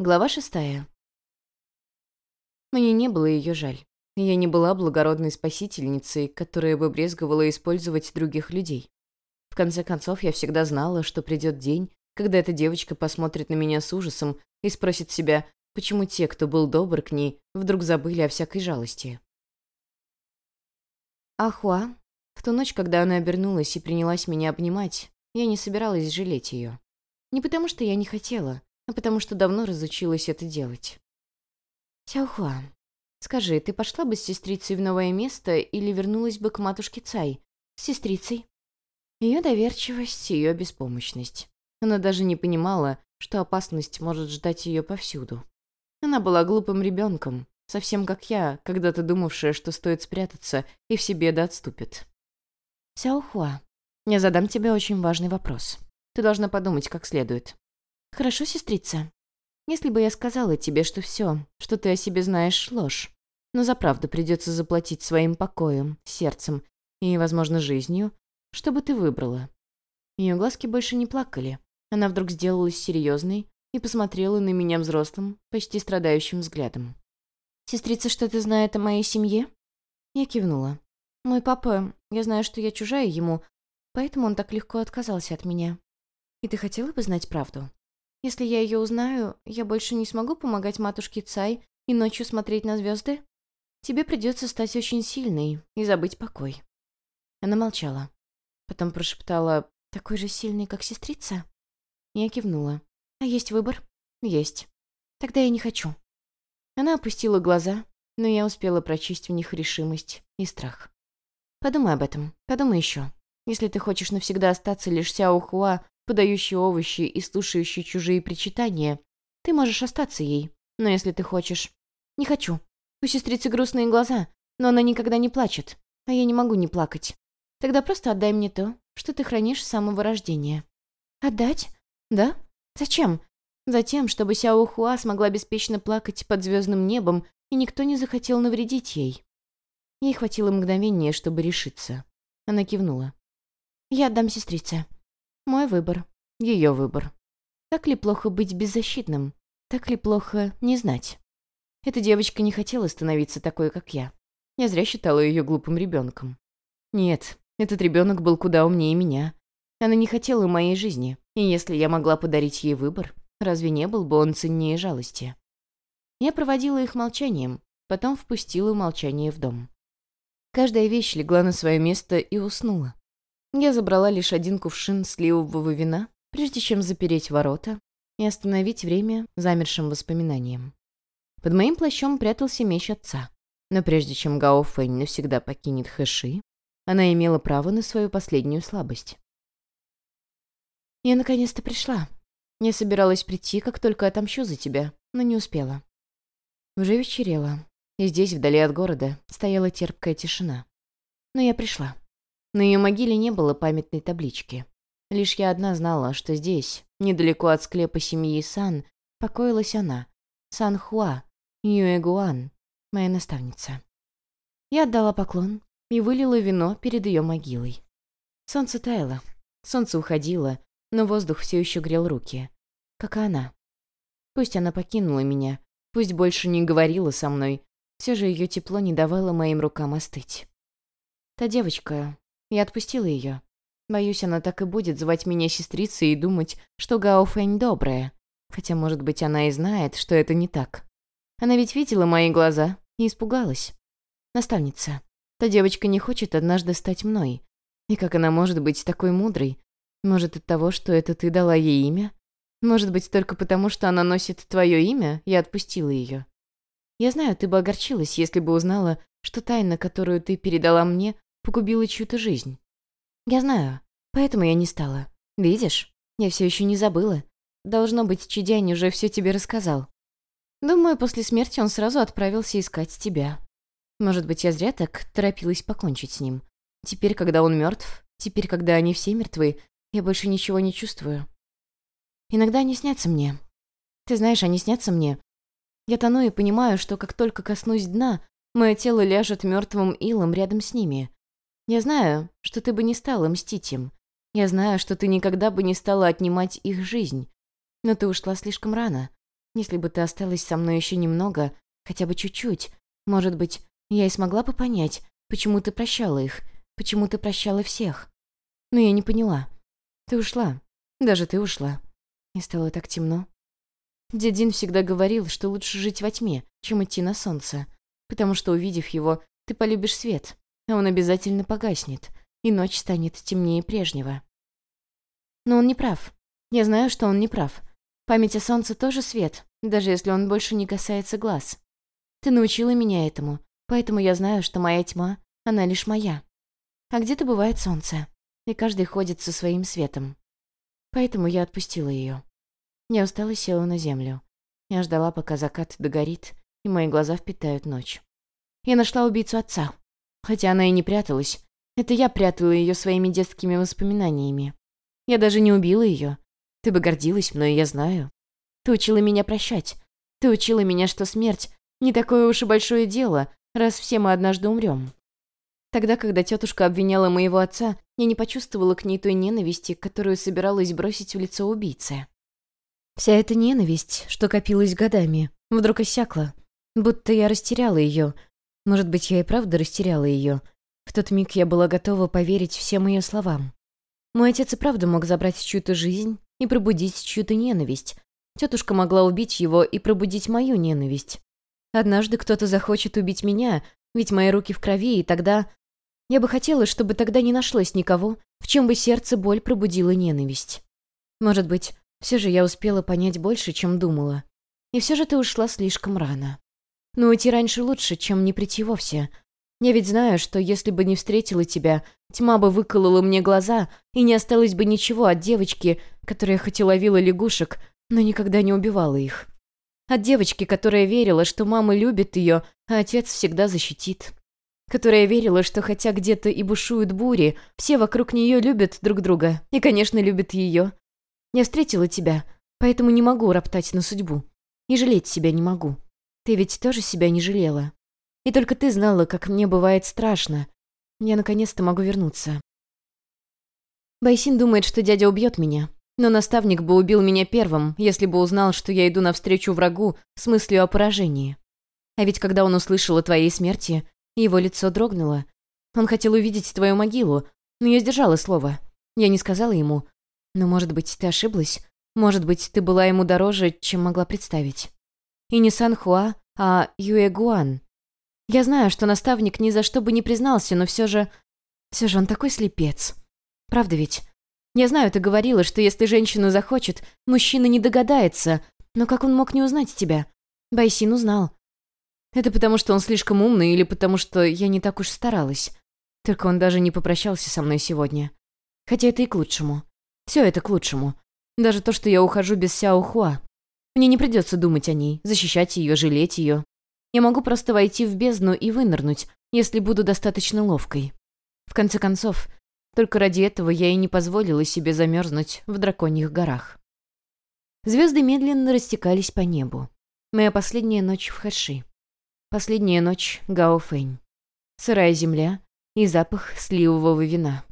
Глава шестая. Мне не было ее жаль. Я не была благородной спасительницей, которая бы брезговала использовать других людей. В конце концов, я всегда знала, что придет день, когда эта девочка посмотрит на меня с ужасом и спросит себя, почему те, кто был добр к ней, вдруг забыли о всякой жалости. Ахуа, в ту ночь, когда она обернулась и принялась меня обнимать, я не собиралась жалеть ее. Не потому, что я не хотела, потому что давно разучилась это делать. «Сяохуа, скажи, ты пошла бы с сестрицей в новое место или вернулась бы к матушке Цай? С сестрицей?» Ее доверчивость, ее беспомощность. Она даже не понимала, что опасность может ждать ее повсюду. Она была глупым ребенком, совсем как я, когда-то думавшая, что стоит спрятаться, и все беды отступят. «Сяохуа, я задам тебе очень важный вопрос. Ты должна подумать как следует. «Хорошо, сестрица. Если бы я сказала тебе, что все, что ты о себе знаешь, ложь, но за правду придется заплатить своим покоем, сердцем и, возможно, жизнью, что бы ты выбрала?» Ее глазки больше не плакали. Она вдруг сделалась серьезной и посмотрела на меня взрослым, почти страдающим взглядом. «Сестрица что-то знает о моей семье?» Я кивнула. «Мой папа, я знаю, что я чужая ему, поэтому он так легко отказался от меня. И ты хотела бы знать правду?» Если я ее узнаю, я больше не смогу помогать матушке Цай и ночью смотреть на звезды? Тебе придется стать очень сильной и забыть покой». Она молчала. Потом прошептала «Такой же сильный, как сестрица?» Я кивнула. «А есть выбор?» «Есть. Тогда я не хочу». Она опустила глаза, но я успела прочесть в них решимость и страх. «Подумай об этом. Подумай еще. Если ты хочешь навсегда остаться лишь Сяо Хуа, подающий овощи и слушающий чужие причитания, ты можешь остаться ей. Но если ты хочешь... Не хочу. У сестрицы грустные глаза, но она никогда не плачет, а я не могу не плакать. Тогда просто отдай мне то, что ты хранишь с самого рождения. Отдать? Да? Зачем? Затем, чтобы Сяо Хуа смогла беспечно плакать под звездным небом, и никто не захотел навредить ей. Ей хватило мгновения, чтобы решиться. Она кивнула. «Я отдам сестрице. Мой выбор. Ее выбор. Так ли плохо быть беззащитным? Так ли плохо не знать? Эта девочка не хотела становиться такой, как я. Я зря считала ее глупым ребенком. Нет, этот ребенок был куда умнее меня. Она не хотела моей жизни, и если я могла подарить ей выбор, разве не был бы он ценнее жалости? Я проводила их молчанием, потом впустила молчание в дом. Каждая вещь легла на свое место и уснула. Я забрала лишь один кувшин сливового вина, прежде чем запереть ворота и остановить время замершим воспоминанием. Под моим плащом прятался меч отца, но прежде чем Гао Фэнь навсегда покинет Хэши, она имела право на свою последнюю слабость. «Я наконец-то пришла. Я собиралась прийти, как только отомщу за тебя, но не успела». Уже вечерело, и здесь, вдали от города, стояла терпкая тишина. Но я пришла. На ее могиле не было памятной таблички. Лишь я одна знала, что здесь, недалеко от склепа семьи Сан, покоилась она, Сан Хуа, Юэгуан, моя наставница. Я отдала поклон и вылила вино перед ее могилой. Солнце таяло, солнце уходило, но воздух все еще грел руки. Как и она. Пусть она покинула меня, пусть больше не говорила со мной, все же ее тепло не давало моим рукам остыть. Та девочка, я отпустила ее. Боюсь, она так и будет звать меня сестрицей и думать, что Гао Фэнь добрая. Хотя, может быть, она и знает, что это не так. Она ведь видела мои глаза и испугалась. Наставница, та девочка не хочет однажды стать мной. И как она может быть такой мудрой? Может, от того, что это ты дала ей имя? Может быть, только потому, что она носит твое имя, я отпустила ее. Я знаю, ты бы огорчилась, если бы узнала, что тайна, которую ты передала мне, погубила чью-то жизнь. Я знаю, поэтому я не стала. Видишь, я все еще не забыла. Должно быть, Чидянь уже все тебе рассказал. Думаю, после смерти он сразу отправился искать тебя. Может быть, я зря так торопилась покончить с ним. Теперь, когда он мертв, теперь, когда они все мертвы, я больше ничего не чувствую. Иногда они снятся мне. Ты знаешь, они снятся мне. Я тону и понимаю, что как только коснусь дна, мое тело ляжет мертвым илом рядом с ними. Я знаю, что ты бы не стала мстить им. Я знаю, что ты никогда бы не стала отнимать их жизнь. Но ты ушла слишком рано. Если бы ты осталась со мной еще немного, хотя бы чуть-чуть, может быть, я и смогла бы понять, почему ты прощала их, почему ты прощала всех. Но я не поняла. Ты ушла. Даже ты ушла. И стало так темно. Дядин всегда говорил, что лучше жить во тьме, чем идти на солнце, потому что, увидев его, ты полюбишь свет, он обязательно погаснет, и ночь станет темнее прежнего. Но он не прав. Я знаю, что он не прав. Память о солнце тоже свет, даже если он больше не касается глаз. Ты научила меня этому, поэтому я знаю, что моя тьма, она лишь моя. А где-то бывает солнце, и каждый ходит со своим светом. Поэтому я отпустила ее. Я устала села на землю. Я ждала, пока закат догорит, и мои глаза впитают ночь. Я нашла убийцу отца. Хотя она и не пряталась. Это я прятала ее своими детскими воспоминаниями. Я даже не убила ее. Ты бы гордилась мной, я знаю. Ты учила меня прощать. Ты учила меня, что смерть — не такое уж и большое дело, раз все мы однажды умрем. Тогда, когда тетушка обвиняла моего отца, я не почувствовала к ней той ненависти, которую собиралась бросить в лицо убийцы. Вся эта ненависть, что копилась годами, вдруг иссякла. Будто я растеряла ее. Может быть, я и правда растеряла ее. В тот миг я была готова поверить всем ее словам. Мой отец и правда мог забрать чью-то жизнь и пробудить чью-то ненависть. Тетушка могла убить его и пробудить мою ненависть. Однажды кто-то захочет убить меня, ведь мои руки в крови, и тогда... Я бы хотела, чтобы тогда не нашлось никого, в чем бы сердце боль пробудила ненависть. Может быть, все же я успела понять больше, чем думала. И все же ты ушла слишком рано. Но уйти раньше лучше, чем не прийти вовсе. Я ведь знаю, что если бы не встретила тебя, тьма бы выколола мне глаза, и не осталось бы ничего от девочки, которая хоть и ловила лягушек, но никогда не убивала их. От девочки, которая верила, что мама любит ее, а отец всегда защитит. Которая верила, что хотя где-то и бушуют бури, все вокруг нее любят друг друга и, конечно, любят ее. Я встретила тебя, поэтому не могу роптать на судьбу. И жалеть себя не могу. Ты ведь тоже себя не жалела. И только ты знала, как мне бывает страшно. Я наконец-то могу вернуться. Байсин думает, что дядя убьет меня. Но наставник бы убил меня первым, если бы узнал, что я иду навстречу врагу с мыслью о поражении. А ведь когда он услышал о твоей смерти, его лицо дрогнуло. Он хотел увидеть твою могилу, но я сдержала слово. Я не сказала ему, но, может быть, ты ошиблась? Может быть, ты была ему дороже, чем могла представить? И не Сан-Хуа, а Юэгуан. Я знаю, что наставник ни за что бы не признался, но все же... Все же он такой слепец. Правда ведь? Я знаю, ты говорила, что если женщина захочет, мужчина не догадается. Но как он мог не узнать тебя? Байсин узнал. Это потому, что он слишком умный или потому, что я не так уж старалась. Только он даже не попрощался со мной сегодня. Хотя это и к лучшему. Все это к лучшему. Даже то, что я ухожу без Сяо Хуа. Мне не придется думать о ней, защищать ее, жалеть ее. Я могу просто войти в бездну и вынырнуть, если буду достаточно ловкой. В конце концов, только ради этого я и не позволила себе замерзнуть в драконьих горах. Звезды медленно растекались по небу. Моя последняя ночь в Хэши. Последняя ночь Гао Фэнь. Сырая земля и запах сливового вина.